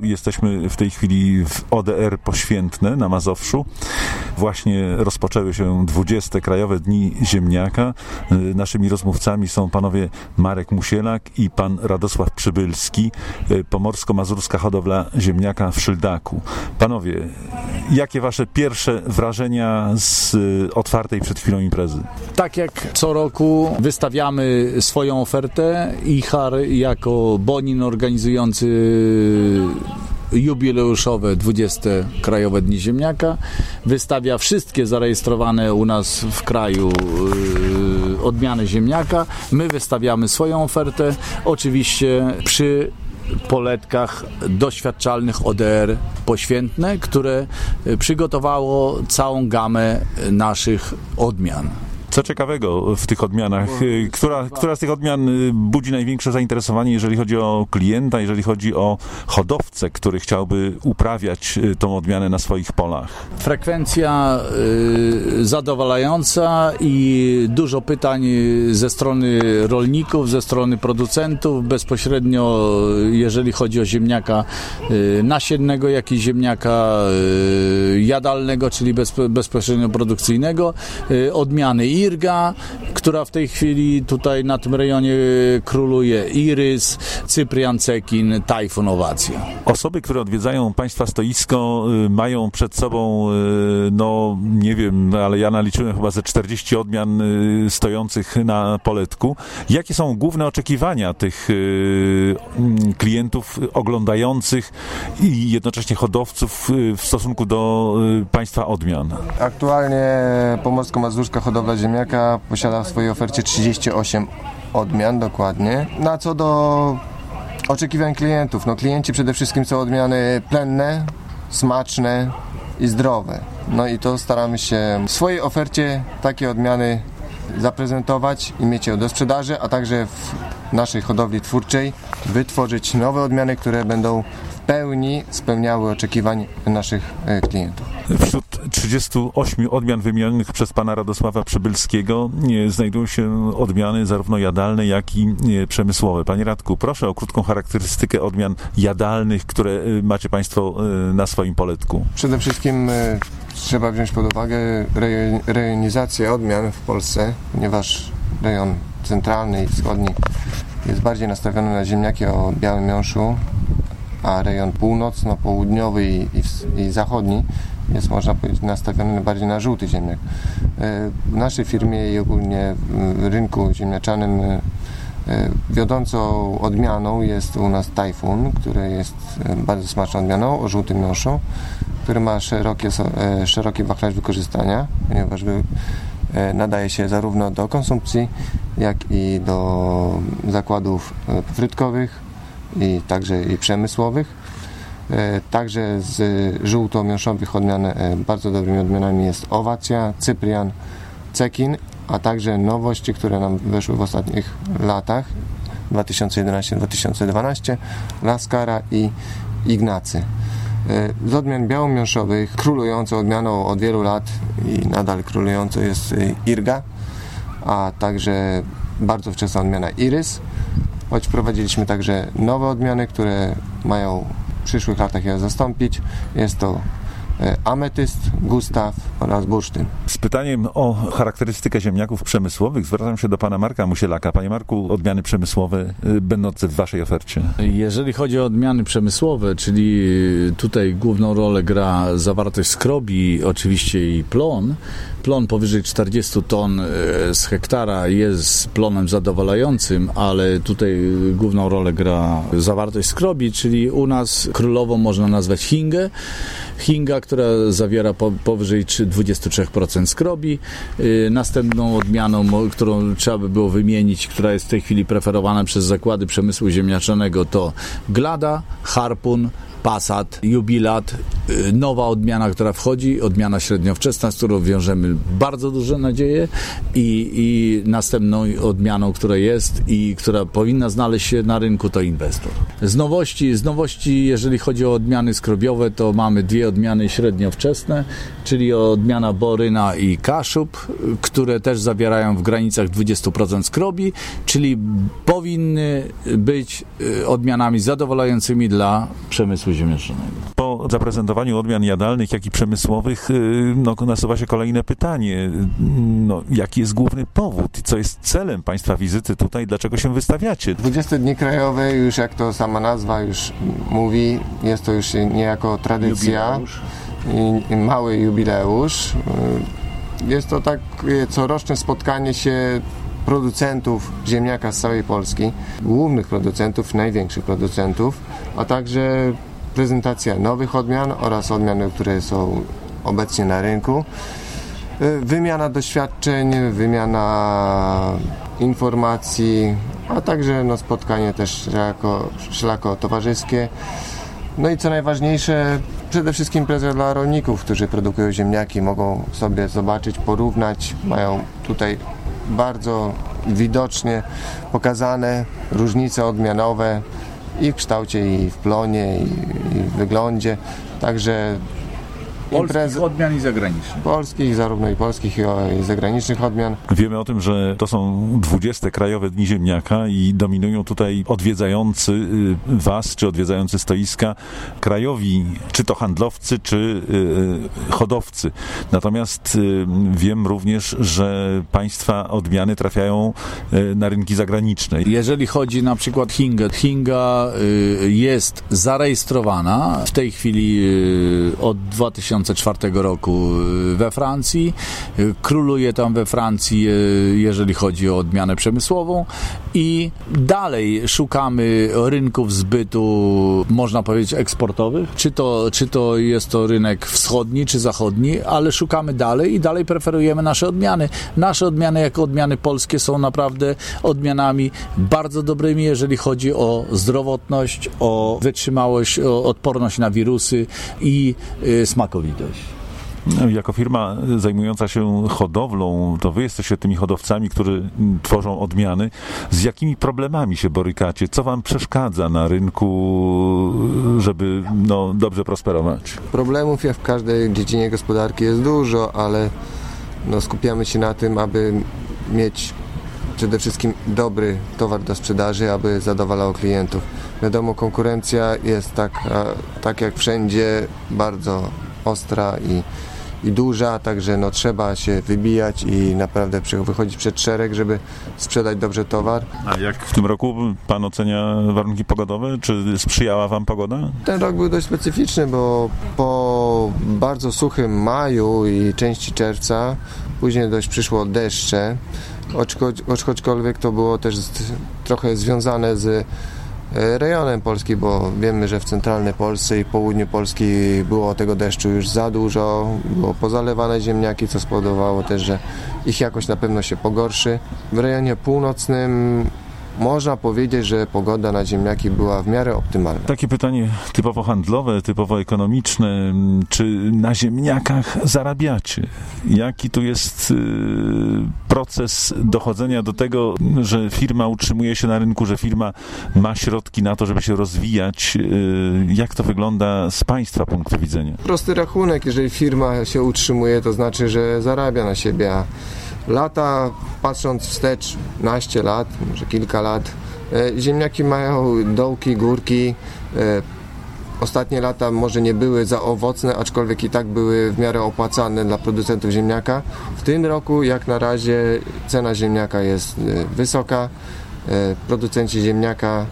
Jesteśmy w tej chwili w ODR Poświętne na Mazowszu. Właśnie rozpoczęły się 20. Krajowe Dni Ziemniaka. Naszymi rozmówcami są panowie Marek Musielak i pan Radosław Przybylski, pomorsko-mazurska hodowla ziemniaka w Szyldaku. Panowie, jakie wasze pierwsze wrażenia z otwartej przed chwilą imprezy? Tak jak co roku wystawiamy swoją ofertę. IHAR jako Bonin organizujący jubileuszowe 20 Krajowe Dni Ziemniaka. Wystawia wszystkie zarejestrowane u nas w kraju yy, odmiany ziemniaka. My wystawiamy swoją ofertę, oczywiście przy poletkach doświadczalnych ODR poświętne, które przygotowało całą gamę naszych odmian. Co ciekawego w tych odmianach? Która, która z tych odmian y, budzi największe zainteresowanie, jeżeli chodzi o klienta, jeżeli chodzi o hodowcę, który chciałby uprawiać y, tą odmianę na swoich polach? Frekwencja y, zadowalająca i dużo pytań ze strony rolników, ze strony producentów, bezpośrednio jeżeli chodzi o ziemniaka y, nasiennego, jak i ziemniaka y, jadalnego, czyli bez, bezpośrednio produkcyjnego, y, odmiany Irga, która w tej chwili tutaj na tym rejonie króluje Irys, Cyprian Cekin, Tajfun Owacja. Osoby, które odwiedzają Państwa stoisko, y, mają przed sobą, y, no nie wiem, ale ja naliczyłem chyba ze 40 odmian y, stojących na poletku. Jakie są główne oczekiwania tych mm, klientów oglądających i jednocześnie hodowców w stosunku do Państwa odmian? Aktualnie Pomorsko-Mazurska Hodowla Ziemniaka posiada w swojej ofercie 38 odmian dokładnie. Na co do oczekiwań klientów, no klienci przede wszystkim są odmiany plenne, smaczne i zdrowe. No i to staramy się w swojej ofercie takie odmiany zaprezentować i mieć je do sprzedaży, a także w naszej hodowli twórczej wytworzyć nowe odmiany, które będą w pełni spełniały oczekiwań naszych e, klientów. Wśród 38 odmian wymienionych przez pana Radosława Przybylskiego znajdują się odmiany zarówno jadalne, jak i przemysłowe. Panie Radku, proszę o krótką charakterystykę odmian jadalnych, które y, macie państwo na swoim poletku. Przede wszystkim trzeba wziąć pod uwagę rejonizację odmian w Polsce, ponieważ rejon centralny i wschodni jest bardziej nastawiony na ziemniaki o białym miąższu, a rejon północno-południowy i, i, i zachodni jest można powiedzieć nastawiony bardziej na żółty ziemniak. E, w naszej firmie i ogólnie rynku ziemniaczanym e, e, wiodącą odmianą jest u nas Tajfun, który jest bardzo smaczną odmianą o żółtym miąższu, który ma szerokie, szeroki wachlarz wykorzystania, ponieważ nadaje się zarówno do konsumpcji, jak i do zakładów frytkowych i także i przemysłowych E, także z żółto-miąższowych odmian e, bardzo dobrymi odmianami jest Owacja, Cyprian, Cekin, a także nowości, które nam weszły w ostatnich latach 2011-2012 Laskara i Ignacy. E, z odmian białomiąższowych królującą odmianą od wielu lat i nadal królującą jest Irga, a także bardzo wczesna odmiana Irys, choć wprowadziliśmy także nowe odmiany, które mają przyszłych latach je zastąpić. Jest to ametyst, gustaw oraz bursztyn. Z pytaniem o charakterystykę ziemniaków przemysłowych zwracam się do pana Marka Musielaka. Panie Marku, odmiany przemysłowe y, będące w waszej ofercie? Jeżeli chodzi o odmiany przemysłowe, czyli tutaj główną rolę gra zawartość skrobi, oczywiście i plon. Plon powyżej 40 ton e, z hektara jest plonem zadowalającym, ale tutaj główną rolę gra zawartość skrobi, czyli u nas królową można nazwać hingę. Hinga, która zawiera powyżej 23% skrobi. Y, następną odmianą, którą trzeba by było wymienić, która jest w tej chwili preferowana przez zakłady przemysłu ziemniaczanego to Glada, Harpun, Passat, Jubilat y, nowa odmiana, która wchodzi, odmiana średniowczesna, z którą wiążemy bardzo duże nadzieje i, i następną odmianą, która jest i która powinna znaleźć się na rynku, to inwestor. Z nowości, z nowości jeżeli chodzi o odmiany skrobiowe, to mamy dwie odmiany średniowczesne, czyli odmiana Boryna i Kaszub, które też zawierają w granicach 20% skrobi, czyli powinny być y, odmianami zadowalającymi dla przemysłu ziemniaczanego. Po zaprezentowaniu odmian jadalnych, jak i przemysłowych, y, no, nasuwa się kolejne pytanie. No, jaki jest główny powód i co jest celem Państwa wizyty tutaj? Dlaczego się wystawiacie? 20 dni krajowe, już jak to sama nazwa już mówi, jest to już niejako tradycja. I, i mały jubileusz. Y, Jest to takie coroczne spotkanie się producentów ziemniaka z całej Polski, głównych producentów, największych producentów, a także prezentacja nowych odmian oraz odmian, które są obecnie na rynku. Y, Wymiana doświadczeń, wymiana informacji, a także no, spotkanie też wszelako, wszelako towarzyskie. No i co najważniejsze, przede wszystkim impreza dla rolników, którzy produkują ziemniaki, mogą sobie zobaczyć, porównać, mają tutaj bardzo widocznie pokazane różnice odmianowe i w kształcie, i w plonie, i, i w wyglądzie. Także Polskich odmian i zagranicznych. polskich, zarówno i polskich, i, zagranicznych odmian. Wiemy o tym, że to są 20 krajowe dni ziemniaka i dominują tutaj odwiedzający y, was, czy odwiedzający stoiska krajowi, czy to handlowcy, czy y, hodowcy. Natomiast y, wiem również, że państwa odmiany trafiają y, na rynki zagraniczne. Jeżeli chodzi na przykład Hingę, Hinga y, jest zarejestrowana w tej chwili y, od 2004 roku y, we Francji. Y, Króluje tam we Francji, y, jeżeli chodzi o odmianę przemysłową i dalej szukamy rynków zbytu, można powiedzieć, eksportowych. Czy to, czy to jest to rynek wschodni, czy zachodni, ale szukamy dalej i dalej preferujemy nasze odmiany. Nasze odmiany jako odmiany polskie są naprawdę odmianami bardzo dobrymi, jeżeli chodzi o zdrowotność, o wytrzymałość, o odporność na wirusy i y, No, Jako firma zajmująca się hodowlą, to wy jesteście tymi hodowcami, którzy tworzą odmiany. Z jakimi problemami się borykacie? Co wam przeszkadza na rynku, żeby no, dobrze prosperować? Problemów jak w każdej dziedzinie gospodarki jest dużo, ale no, skupiamy się na tym, aby mieć przede wszystkim dobry towar do sprzedaży, aby zadowalał klientów. Wiadomo, konkurencja jest tak, tak jak wszędzie bardzo ostra i, i duża, także no, trzeba się wybijać i naprawdę wychodzić przed szereg, żeby sprzedać dobrze towar. A jak w tym roku pan ocenia warunki pogodowe? Czy sprzyjała wam pogoda? Ten rok był dość specyficzny, bo po bardzo suchym maju i części czerwca później dość przyszło deszcze, choć- choć- choćkolwiek to było też z, trochę związane z rejonem Polski, bo wiemy, że w centralnej Polsce i południu Polski było tego deszczu już za dużo, było pozalewane ziemniaki, co spowodowało też, że ich jakość na pewno się pogorszy. W rejonie północnym można powiedzieć, że pogoda na ziemniaki była w miarę optymalna. Takie pytanie typowo handlowe, typowo ekonomiczne. Czy na ziemniakach zarabiacie? Jaki tu jest y, proces dochodzenia do tego, że firma utrzymuje się na rynku, że firma ma środki na to, żeby się rozwijać? Y, Jak to wygląda z Państwa punktu widzenia? prosty rachunek, jeżeli firma się utrzymuje, to znaczy, że zarabia na siebie. Lata, patrząc wstecz, naście lat, może kilka lat, e, ziemniaki mają dołki, górki. e, Ostatnie lata może nie były za owocne, aczkolwiek i tak były w miarę opłacalne dla producentów ziemniaka. W tym roku, jak na razie, cena ziemniaka jest e, wysoka. Producenci ziemniaka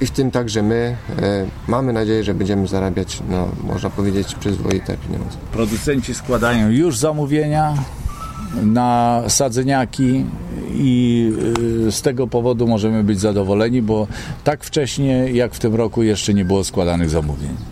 i w tym także my mamy nadzieję, że będziemy zarabiać, no, można powiedzieć, przyzwoite pieniądze. Producenci składają już zamówienia na sadzeniaki i y, z tego powodu możemy być zadowoleni, bo tak wcześnie jak w tym roku jeszcze nie było składanych zamówień.